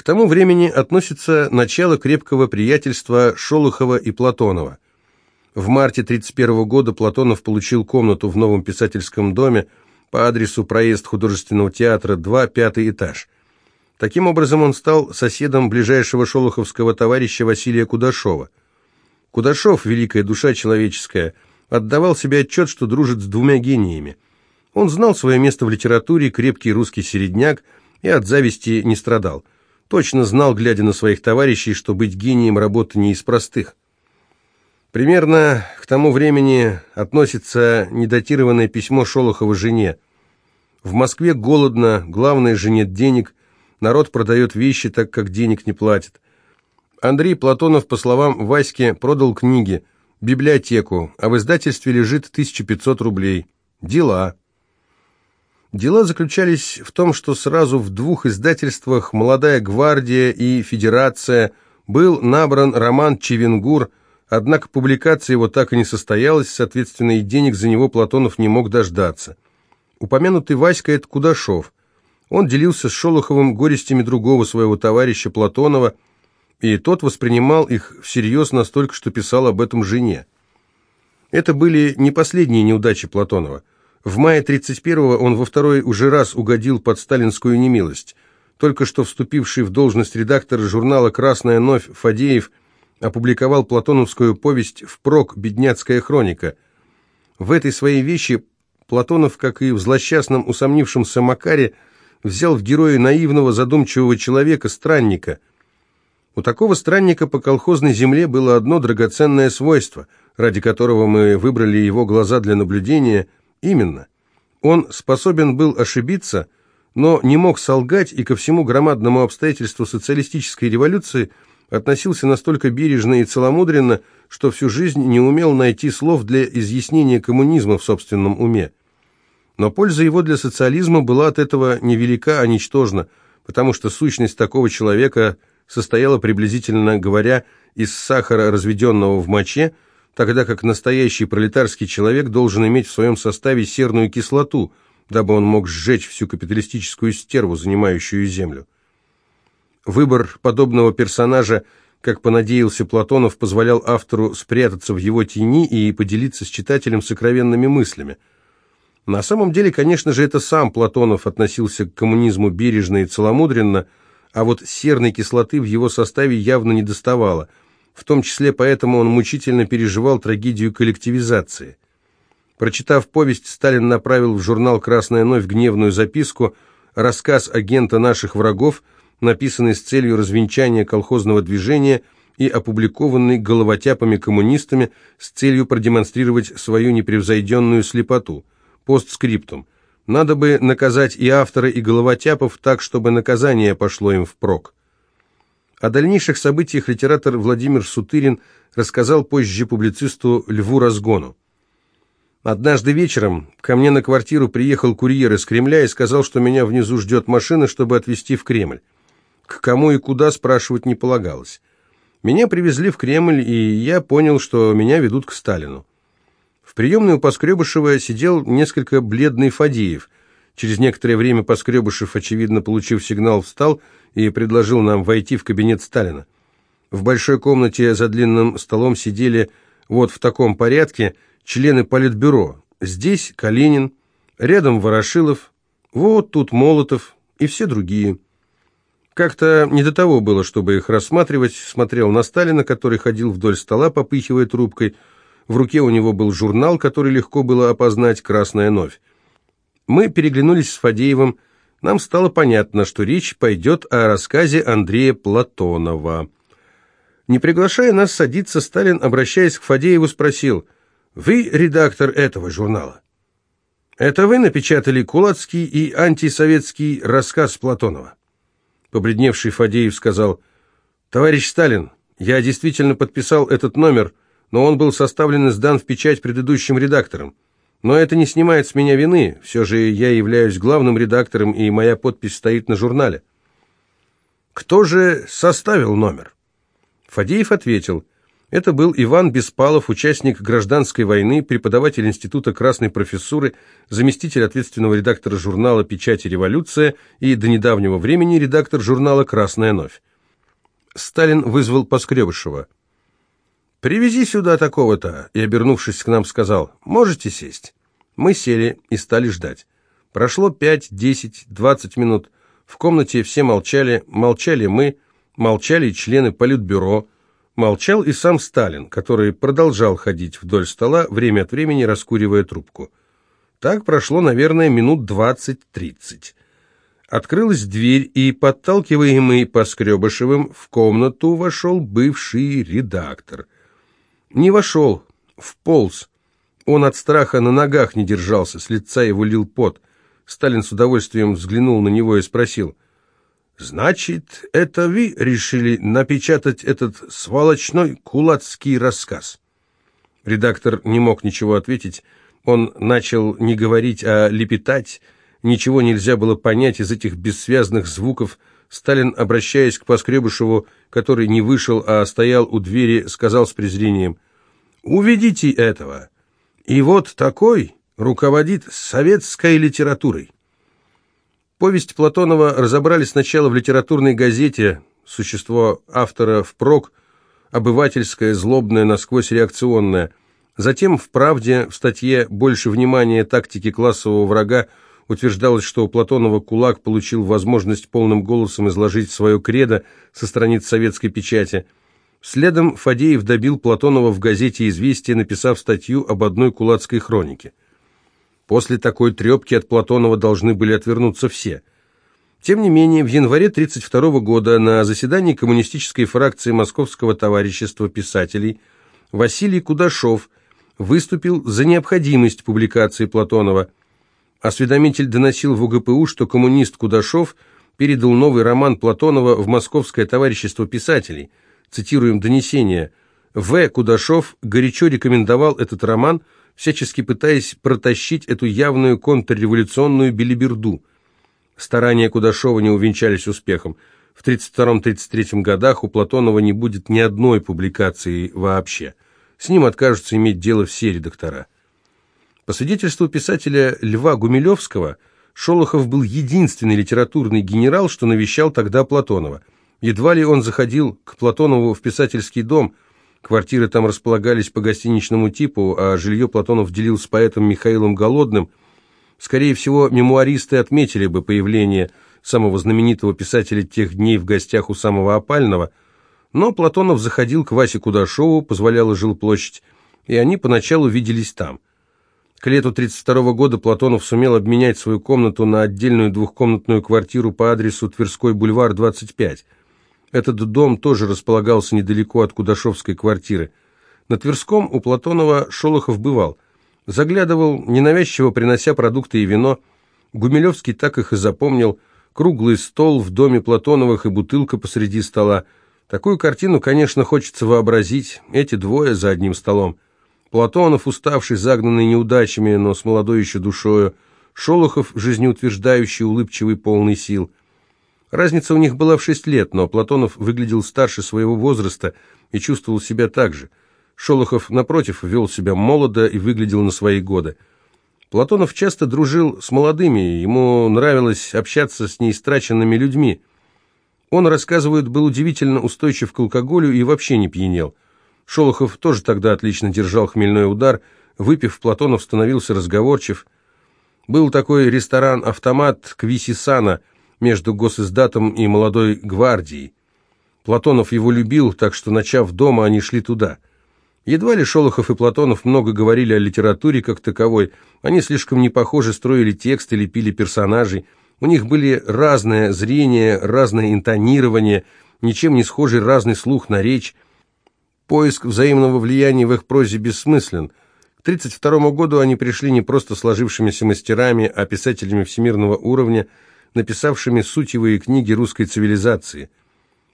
К тому времени относится начало крепкого приятельства Шолохова и Платонова. В марте 1931 года Платонов получил комнату в новом писательском доме по адресу проезд художественного театра 2, пятый этаж. Таким образом, он стал соседом ближайшего шолоховского товарища Василия Кудашова. Кудашов, великая душа человеческая, отдавал себе отчет, что дружит с двумя гениями. Он знал свое место в литературе, крепкий русский середняк, и от зависти не страдал. Точно знал, глядя на своих товарищей, что быть гением работы не из простых. Примерно к тому времени относится недатированное письмо Шолохова жене. В Москве голодно, главное же нет денег, народ продает вещи, так как денег не платит. Андрей Платонов, по словам Васьки, продал книги, библиотеку, а в издательстве лежит 1500 рублей. Дела. Дела заключались в том, что сразу в двух издательствах «Молодая гвардия» и «Федерация» был набран роман «Чевенгур», однако публикация его так и не состоялась, соответственно, и денег за него Платонов не мог дождаться. Упомянутый Васька – это Кудашов. Он делился с Шолоховым горестями другого своего товарища Платонова, и тот воспринимал их всерьез настолько, что писал об этом жене. Это были не последние неудачи Платонова. В мае 31-го он во второй уже раз угодил под сталинскую немилость. Только что вступивший в должность редактора журнала «Красная новь» Фадеев опубликовал платоновскую повесть «Впрок. Бедняцкая хроника». В этой своей вещи Платонов, как и в злосчастном усомнившемся Макаре, взял в героя наивного задумчивого человека, странника. У такого странника по колхозной земле было одно драгоценное свойство, ради которого мы выбрали его глаза для наблюдения – Именно. Он способен был ошибиться, но не мог солгать и ко всему громадному обстоятельству социалистической революции относился настолько бережно и целомудренно, что всю жизнь не умел найти слов для изъяснения коммунизма в собственном уме. Но польза его для социализма была от этого невелика, а ничтожна, потому что сущность такого человека состояла приблизительно говоря из сахара, разведенного в моче, тогда как настоящий пролетарский человек должен иметь в своем составе серную кислоту, дабы он мог сжечь всю капиталистическую стерву, занимающую землю. Выбор подобного персонажа, как понадеялся Платонов, позволял автору спрятаться в его тени и поделиться с читателем сокровенными мыслями. На самом деле, конечно же, это сам Платонов относился к коммунизму бережно и целомудренно, а вот серной кислоты в его составе явно не доставало – в том числе поэтому он мучительно переживал трагедию коллективизации. Прочитав повесть, Сталин направил в журнал «Красная новь» гневную записку «Рассказ агента наших врагов», написанный с целью развенчания колхозного движения и опубликованный головотяпами-коммунистами с целью продемонстрировать свою непревзойденную слепоту. Постскриптум. Надо бы наказать и автора, и головотяпов так, чтобы наказание пошло им впрок. О дальнейших событиях литератор Владимир Сутырин рассказал позже публицисту Льву Разгону. Однажды вечером ко мне на квартиру приехал курьер из Кремля и сказал, что меня внизу ждет машина, чтобы отвезти в Кремль. К кому и куда спрашивать не полагалось. Меня привезли в Кремль, и я понял, что меня ведут к Сталину. В приемной у Поскребышева сидел несколько бледный Фадеев. Через некоторое время Поскребышев, очевидно, получив сигнал, встал и предложил нам войти в кабинет Сталина. В большой комнате за длинным столом сидели вот в таком порядке члены Политбюро. Здесь Калинин, рядом Ворошилов, вот тут Молотов и все другие. Как-то не до того было, чтобы их рассматривать, смотрел на Сталина, который ходил вдоль стола, попыхивая трубкой. В руке у него был журнал, который легко было опознать «Красная новь». Мы переглянулись с Фадеевым, нам стало понятно, что речь пойдет о рассказе Андрея Платонова. Не приглашая нас садиться, Сталин, обращаясь к Фадееву, спросил, «Вы редактор этого журнала?» «Это вы напечатали кулацкий и антисоветский рассказ Платонова?» Побледневший Фадеев сказал, «Товарищ Сталин, я действительно подписал этот номер, но он был составлен и сдан в печать предыдущим редактором. Но это не снимает с меня вины, все же я являюсь главным редактором, и моя подпись стоит на журнале. Кто же составил номер? Фадеев ответил, Это был Иван Беспалов, участник гражданской войны, преподаватель Института Красной профессуры, заместитель ответственного редактора журнала «Печать и революция» и до недавнего времени редактор журнала «Красная новь». Сталин вызвал Поскребышева. «Привези сюда такого-то», и, обернувшись к нам, сказал, «Можете сесть?» Мы сели и стали ждать. Прошло пять, десять, двадцать минут. В комнате все молчали, молчали мы, молчали члены Политбюро, молчал и сам Сталин, который продолжал ходить вдоль стола, время от времени раскуривая трубку. Так прошло, наверное, минут двадцать-тридцать. Открылась дверь, и, подталкиваемый Поскребышевым, в комнату вошел бывший редактор. Не вошел, вполз. Он от страха на ногах не держался, с лица его лил пот. Сталин с удовольствием взглянул на него и спросил, «Значит, это вы решили напечатать этот сволочной кулацкий рассказ?» Редактор не мог ничего ответить. Он начал не говорить, а лепетать, ничего нельзя было понять из этих бессвязных звуков. Сталин, обращаясь к Поскребышеву, который не вышел, а стоял у двери, сказал с презрением, «Уведите этого! И вот такой руководит советской литературой». Повесть Платонова разобрали сначала в литературной газете, существо автора впрок, обывательское, злобное, насквозь реакционное. Затем в «Правде» в статье «Больше внимания тактики классового врага» утверждалось, что у Платонова кулак получил возможность полным голосом изложить свое кредо со страниц советской печати. Следом Фадеев добил Платонова в газете «Известия», написав статью об одной кулацкой хронике. После такой трепки от Платонова должны были отвернуться все. Тем не менее, в январе 1932 года на заседании коммунистической фракции Московского товарищества писателей Василий Кудашов выступил за необходимость публикации Платонова – Осведомитель доносил в УГПУ, что коммунист Кудашов передал новый роман Платонова в Московское товарищество писателей. Цитируем донесение. В. Кудашов горячо рекомендовал этот роман, всячески пытаясь протащить эту явную контрреволюционную билиберду. Старания Кудашова не увенчались успехом. В 1932-1933 годах у Платонова не будет ни одной публикации вообще. С ним откажутся иметь дело все редактора. По свидетельству писателя Льва Гумилевского, Шолохов был единственный литературный генерал, что навещал тогда Платонова. Едва ли он заходил к Платонову в писательский дом, квартиры там располагались по гостиничному типу, а жилье Платонов делил с поэтом Михаилом Голодным. Скорее всего, мемуаристы отметили бы появление самого знаменитого писателя тех дней в гостях у самого опального, но Платонов заходил к Васе Кудашову, позволяла жилплощадь, и они поначалу виделись там – к лету 1932 года Платонов сумел обменять свою комнату на отдельную двухкомнатную квартиру по адресу Тверской бульвар, 25. Этот дом тоже располагался недалеко от Кудашовской квартиры. На Тверском у Платонова Шолохов бывал. Заглядывал, ненавязчиво принося продукты и вино. Гумилевский так их и запомнил. Круглый стол в доме Платоновых и бутылка посреди стола. Такую картину, конечно, хочется вообразить. Эти двое за одним столом. Платонов, уставший, загнанный неудачами, но с молодой еще душою, Шолохов, жизнеутверждающий, улыбчивый, полный сил. Разница у них была в шесть лет, но Платонов выглядел старше своего возраста и чувствовал себя так же. Шолохов, напротив, вел себя молодо и выглядел на свои годы. Платонов часто дружил с молодыми, ему нравилось общаться с неистраченными людьми. Он, рассказывают, был удивительно устойчив к алкоголю и вообще не пьянел – Шолохов тоже тогда отлично держал хмельной удар, выпив, Платонов становился разговорчив. Был такой ресторан-автомат Квисисана между госиздатом и молодой гвардией. Платонов его любил, так что, начав дома, они шли туда. Едва ли Шолохов и Платонов много говорили о литературе как таковой, они слишком не похожи строили тексты, лепили персонажей, у них были разное зрение, разное интонирование, ничем не схожий разный слух на речь, Поиск взаимного влияния в их прозе бессмыслен. К 1932 году они пришли не просто сложившимися мастерами, а писателями всемирного уровня, написавшими сутевые книги русской цивилизации.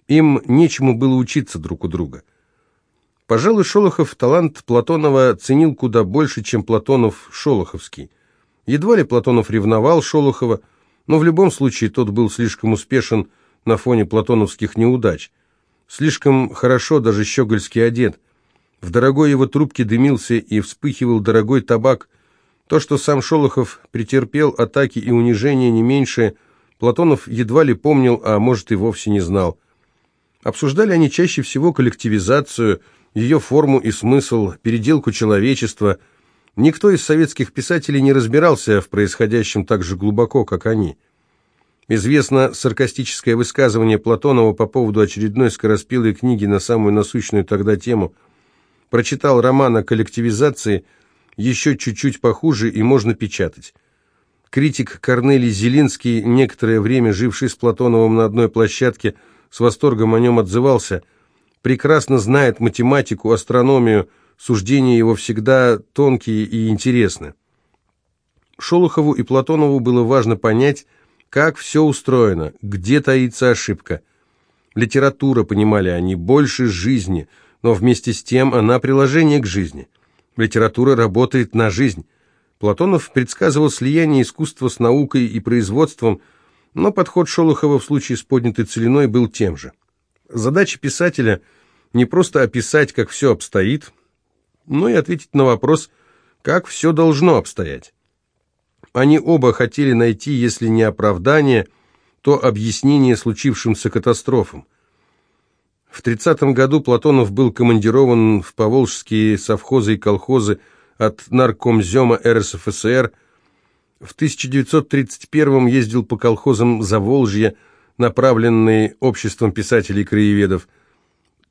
Им нечему было учиться друг у друга. Пожалуй, Шолохов талант Платонова ценил куда больше, чем Платонов Шолоховский. Едва ли Платонов ревновал Шолохова, но в любом случае тот был слишком успешен на фоне платоновских неудач – Слишком хорошо даже щегольский одет. В дорогой его трубке дымился и вспыхивал дорогой табак. То, что сам Шолохов претерпел атаки и унижения не меньше, Платонов едва ли помнил, а может и вовсе не знал. Обсуждали они чаще всего коллективизацию, ее форму и смысл, переделку человечества. Никто из советских писателей не разбирался в происходящем так же глубоко, как они. Известно саркастическое высказывание Платонова по поводу очередной скороспелой книги на самую насущную тогда тему. Прочитал роман о коллективизации, еще чуть-чуть похуже и можно печатать. Критик Корнелий Зелинский, некоторое время живший с Платоновым на одной площадке, с восторгом о нем отзывался, прекрасно знает математику, астрономию, суждения его всегда тонкие и интересны. Шолохову и Платонову было важно понять, как все устроено, где таится ошибка. Литература, понимали они, больше жизни, но вместе с тем она приложение к жизни. Литература работает на жизнь. Платонов предсказывал слияние искусства с наукой и производством, но подход Шолохова в случае с поднятой целиной был тем же. Задача писателя не просто описать, как все обстоит, но и ответить на вопрос, как все должно обстоять. Они оба хотели найти, если не оправдание, то объяснение случившимся катастрофам. В 30 году Платонов был командирован в поволжские совхозы и колхозы от наркомзема РСФСР. В 1931 ездил по колхозам Заволжья, направленный обществом писателей-краеведов.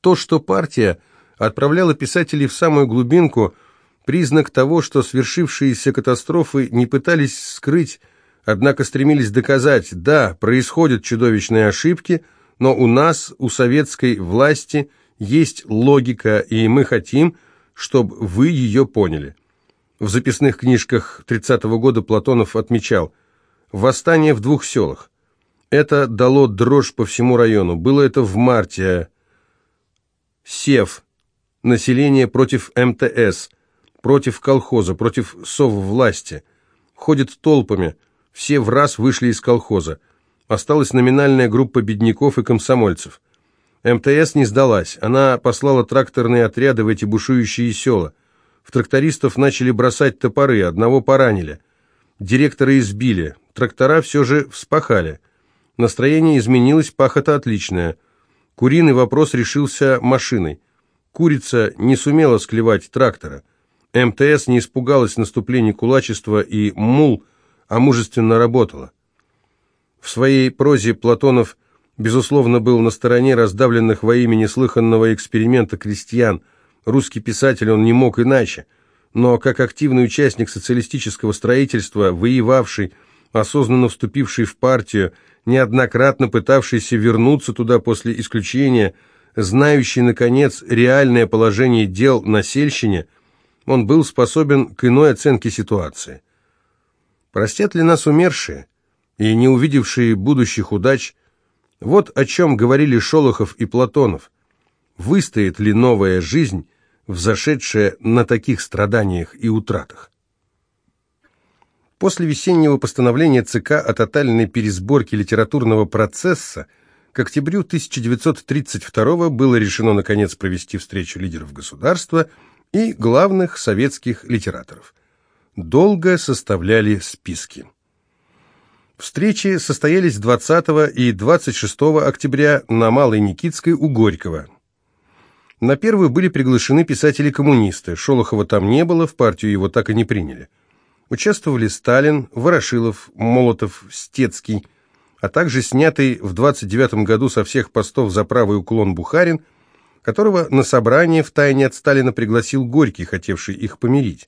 То, что партия отправляла писателей в самую глубинку – признак того, что свершившиеся катастрофы не пытались скрыть, однако стремились доказать, да, происходят чудовищные ошибки, но у нас, у советской власти, есть логика, и мы хотим, чтобы вы ее поняли. В записных книжках 30-го года Платонов отмечал «Восстание в двух селах». Это дало дрожь по всему району. Было это в марте. Сев. Население против МТС против колхоза, против соввласти. Ходят толпами, все в раз вышли из колхоза. Осталась номинальная группа бедняков и комсомольцев. МТС не сдалась, она послала тракторные отряды в эти бушующие села. В трактористов начали бросать топоры, одного поранили. Директора избили, трактора все же вспахали. Настроение изменилось, пахота отличная. Куриный вопрос решился машиной. Курица не сумела склевать трактора. МТС не испугалась наступления кулачества и мул, а мужественно работала. В своей прозе Платонов, безусловно, был на стороне раздавленных во имя неслыханного эксперимента крестьян. Русский писатель он не мог иначе. Но как активный участник социалистического строительства, воевавший, осознанно вступивший в партию, неоднократно пытавшийся вернуться туда после исключения, знающий, наконец, реальное положение дел на сельщине – он был способен к иной оценке ситуации. Простят ли нас умершие и не увидевшие будущих удач? Вот о чем говорили Шолохов и Платонов. Выстоит ли новая жизнь, взошедшая на таких страданиях и утратах? После весеннего постановления ЦК о тотальной пересборке литературного процесса к октябрю 1932 было решено наконец провести встречу лидеров государства – и главных советских литераторов. Долго составляли списки. Встречи состоялись 20 и 26 октября на Малой Никитской у Горького. На первую были приглашены писатели-коммунисты. Шолохова там не было, в партию его так и не приняли. Участвовали Сталин, Ворошилов, Молотов, Стецкий, а также снятый в 29 году со всех постов за правый уклон Бухарин – которого на собрание в тайне от Сталина пригласил Горький, хотевший их помирить.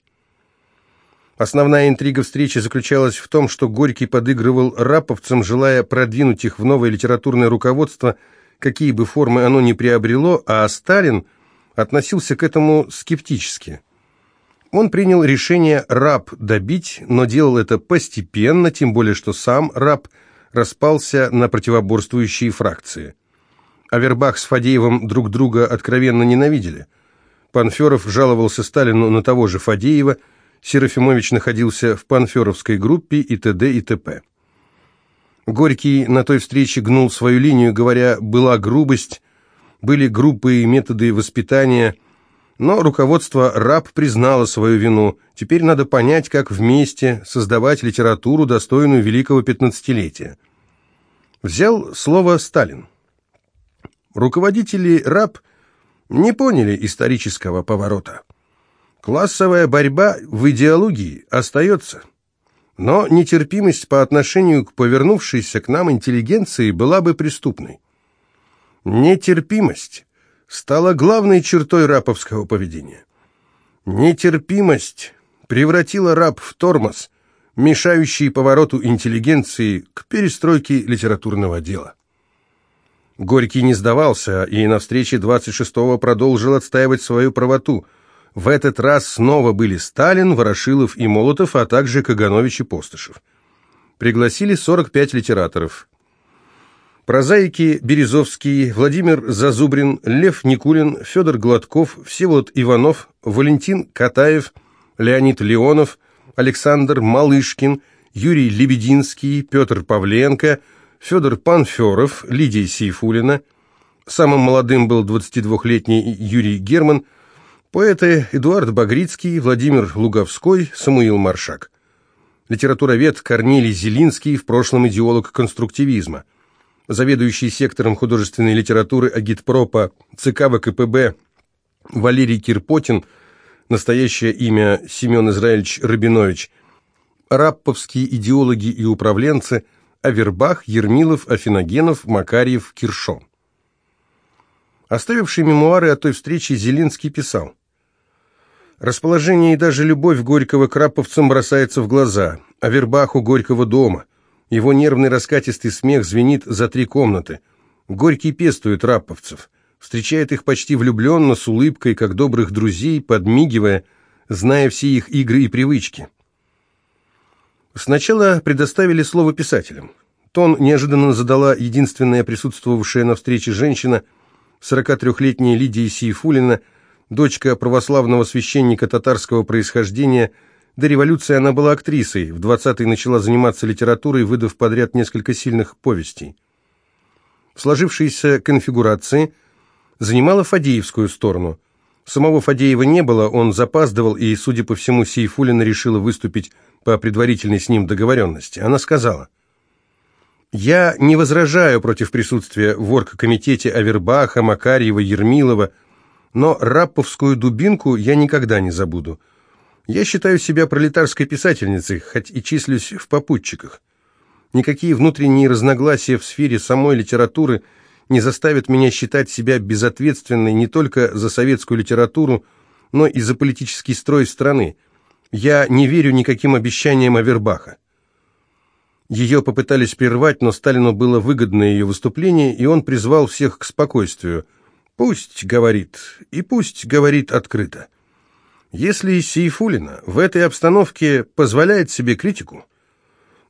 Основная интрига встречи заключалась в том, что Горький подыгрывал раповцам, желая продвинуть их в новое литературное руководство, какие бы формы оно ни приобрело, а Сталин относился к этому скептически. Он принял решение раб добить, но делал это постепенно, тем более что сам раб распался на противоборствующие фракции. Авербах с Фадеевым друг друга откровенно ненавидели. Панферов жаловался Сталину на того же Фадеева, Серафимович находился в панферовской группе и т.д. и т.п. Горький на той встрече гнул свою линию, говоря, была грубость, были группы и методы воспитания, Но руководство РАП признало свою вину. Теперь надо понять, как вместе создавать литературу, достойную великого пятнадцатилетия. Взял слово Сталин. Руководители РАП не поняли исторического поворота. Классовая борьба в идеологии остается. Но нетерпимость по отношению к повернувшейся к нам интеллигенции была бы преступной. Нетерпимость стала главной чертой раповского поведения. Нетерпимость превратила раб в тормоз, мешающий повороту интеллигенции к перестройке литературного дела. Горький не сдавался и на встрече 26-го продолжил отстаивать свою правоту. В этот раз снова были Сталин, Ворошилов и Молотов, а также Каганович и Постышев. Пригласили 45 литераторов. Прозаики Березовский, Владимир Зазубрин, Лев Никулин, Федор Гладков, Всеволод Иванов, Валентин Катаев, Леонид Леонов, Александр Малышкин, Юрий Лебединский, Петр Павленко, Федор Панферов, Лидия Сейфулина. Самым молодым был 22-летний Юрий Герман, поэты Эдуард Багрицкий, Владимир Луговской, Самуил Маршак. Литературовед Корнилий Зелинский, в прошлом идеолог конструктивизма – заведующий сектором художественной литературы агитпропа ЦК ВКПБ Валерий Кирпотин, настоящее имя Семен Израильевич Рабинович, рапповские идеологи и управленцы Авербах, Ермилов, Афиногенов, Макарьев, Киршо. Оставивший мемуары о той встрече, Зелинский писал «Расположение и даже любовь Горького к рапповцам бросается в глаза, Авербаху Горького дома – его нервный раскатистый смех звенит за три комнаты. Горький пестует рапповцев. Встречает их почти влюбленно, с улыбкой, как добрых друзей, подмигивая, зная все их игры и привычки. Сначала предоставили слово писателям. Тон неожиданно задала единственная присутствовавшая на встрече женщина, 43-летняя Лидия Сейфулина, дочка православного священника татарского происхождения – до революции она была актрисой, в 20-е начала заниматься литературой, выдав подряд несколько сильных повестей. В сложившейся конфигурации занимала Фадеевскую сторону. Самого Фадеева не было, он запаздывал, и, судя по всему, Сейфулина решила выступить по предварительной с ним договоренности. Она сказала, «Я не возражаю против присутствия в оргкомитете Авербаха, Макарьева, Ермилова, но рапповскую дубинку я никогда не забуду». Я считаю себя пролетарской писательницей, хоть и числюсь в попутчиках. Никакие внутренние разногласия в сфере самой литературы не заставят меня считать себя безответственной не только за советскую литературу, но и за политический строй страны. Я не верю никаким обещаниям Авербаха. Ее попытались прервать, но Сталину было выгодно ее выступление, и он призвал всех к спокойствию. «Пусть говорит, и пусть говорит открыто». Если Сейфулина в этой обстановке позволяет себе критику,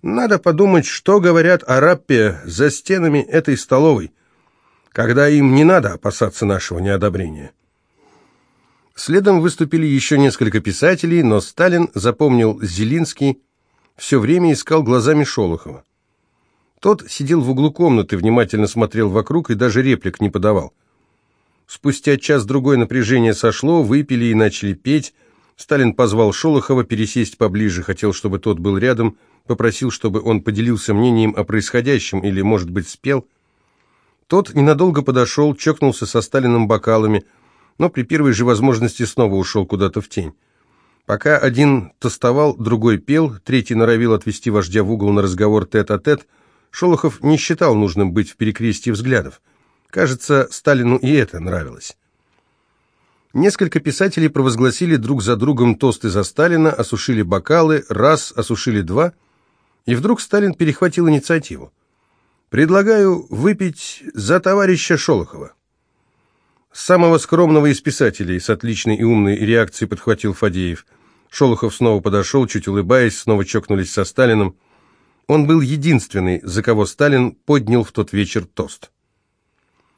надо подумать, что говорят о раппе за стенами этой столовой, когда им не надо опасаться нашего неодобрения. Следом выступили еще несколько писателей, но Сталин запомнил Зелинский, все время искал глазами Шолохова. Тот сидел в углу комнаты, внимательно смотрел вокруг и даже реплик не подавал. Спустя час-другой напряжение сошло, выпили и начали петь. Сталин позвал Шолохова пересесть поближе, хотел, чтобы тот был рядом, попросил, чтобы он поделился мнением о происходящем или, может быть, спел. Тот ненадолго подошел, чокнулся со Сталиным бокалами, но при первой же возможности снова ушел куда-то в тень. Пока один тостовал, другой пел, третий норовил отвести вождя в угол на разговор тет-а-тет, -тет, Шолохов не считал нужным быть в перекрестии взглядов. Кажется, Сталину и это нравилось. Несколько писателей провозгласили друг за другом тосты за Сталина, осушили бокалы, раз, осушили два, и вдруг Сталин перехватил инициативу. «Предлагаю выпить за товарища Шолохова». Самого скромного из писателей с отличной и умной реакцией подхватил Фадеев. Шолохов снова подошел, чуть улыбаясь, снова чокнулись со Сталином. Он был единственный, за кого Сталин поднял в тот вечер тост.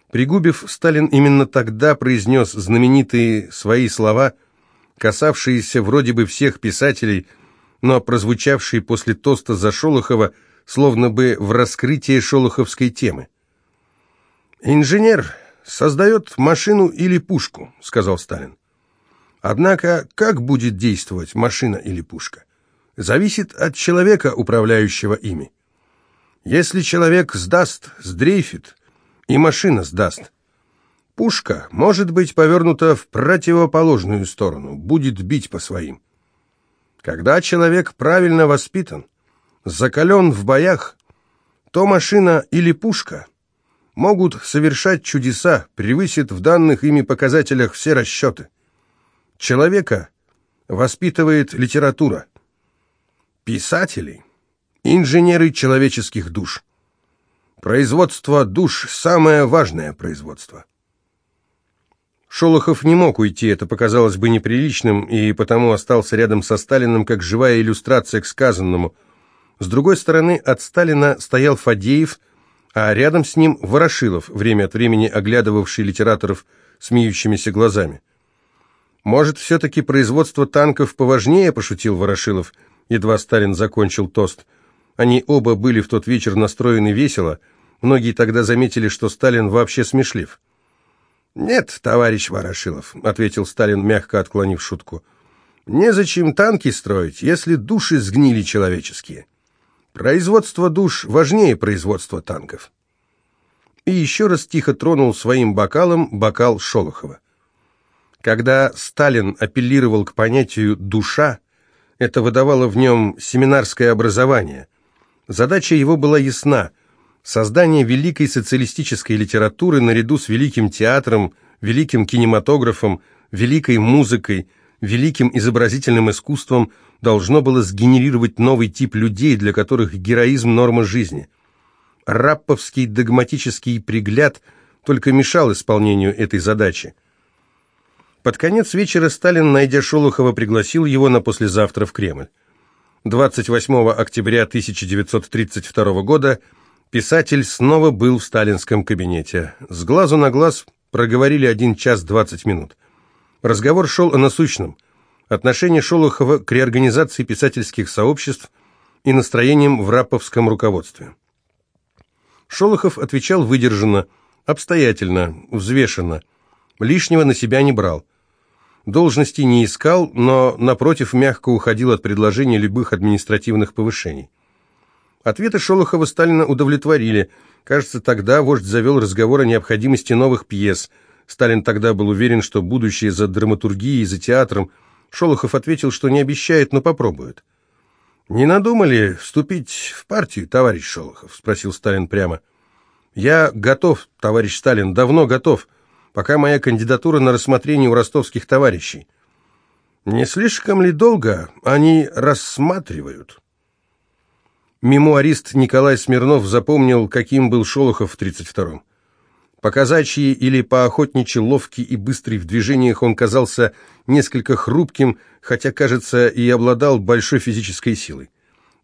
Пригубив, Сталин именно тогда произнес знаменитые свои слова, касавшиеся вроде бы всех писателей, но прозвучавшие после тоста за Шолохова, словно бы в раскрытие шолоховской темы. «Инженер создает машину или пушку», — сказал Сталин. Однако, как будет действовать машина или пушка, зависит от человека, управляющего ими. Если человек сдаст, сдрейфит, и машина сдаст. Пушка может быть повернута в противоположную сторону, будет бить по своим. Когда человек правильно воспитан, закален в боях, то машина или пушка могут совершать чудеса, превысит в данных ими показателях все расчеты. Человека воспитывает литература. Писатели – инженеры человеческих душ. Производство душ – самое важное производство. Шолохов не мог уйти, это показалось бы неприличным, и потому остался рядом со Сталиным как живая иллюстрация к сказанному. С другой стороны, от Сталина стоял Фадеев, а рядом с ним Ворошилов, время от времени оглядывавший литераторов смеющимися глазами. «Может, все-таки производство танков поважнее?» – пошутил Ворошилов, едва Сталин закончил тост. Они оба были в тот вечер настроены весело. Многие тогда заметили, что Сталин вообще смешлив. «Нет, товарищ Ворошилов», — ответил Сталин, мягко отклонив шутку. «Незачем танки строить, если души сгнили человеческие. Производство душ важнее производства танков». И еще раз тихо тронул своим бокалом бокал Шолохова. Когда Сталин апеллировал к понятию «душа», это выдавало в нем семинарское образование. Задача его была ясна Создание великой социалистической литературы наряду с великим театром, великим кинематографом, великой музыкой, великим изобразительным искусством должно было сгенерировать новый тип людей, для которых героизм – норма жизни. Рапповский догматический пригляд только мешал исполнению этой задачи. Под конец вечера Сталин, найдя Шолохова, пригласил его на послезавтра в Кремль. 28 октября 1932 года – Писатель снова был в сталинском кабинете. С глазу на глаз проговорили один час двадцать минут. Разговор шел о насущном. Отношение Шолохова к реорганизации писательских сообществ и настроениям в раповском руководстве. Шолохов отвечал выдержанно, обстоятельно, взвешенно. Лишнего на себя не брал. Должности не искал, но, напротив, мягко уходил от предложения любых административных повышений. Ответы Шолохова Сталина удовлетворили. Кажется, тогда вождь завел разговор о необходимости новых пьес. Сталин тогда был уверен, что будущее за драматургией, за театром. Шолохов ответил, что не обещает, но попробует. «Не надумали вступить в партию, товарищ Шолохов?» – спросил Сталин прямо. «Я готов, товарищ Сталин, давно готов, пока моя кандидатура на рассмотрение у ростовских товарищей». «Не слишком ли долго они рассматривают?» Мемуарист Николай Смирнов запомнил, каким был Шолохов в 32-м. По казачьи или по охотничьи ловкий и быстрый в движениях он казался несколько хрупким, хотя, кажется, и обладал большой физической силой.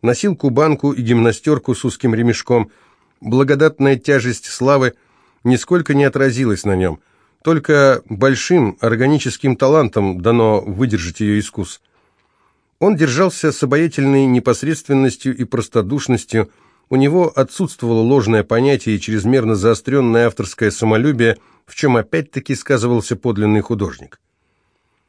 Носил кубанку и гимнастерку с узким ремешком. Благодатная тяжесть славы нисколько не отразилась на нем. Только большим органическим талантом дано выдержать ее искус. Он держался с обаятельной непосредственностью и простодушностью, у него отсутствовало ложное понятие и чрезмерно заостренное авторское самолюбие, в чем опять-таки сказывался подлинный художник.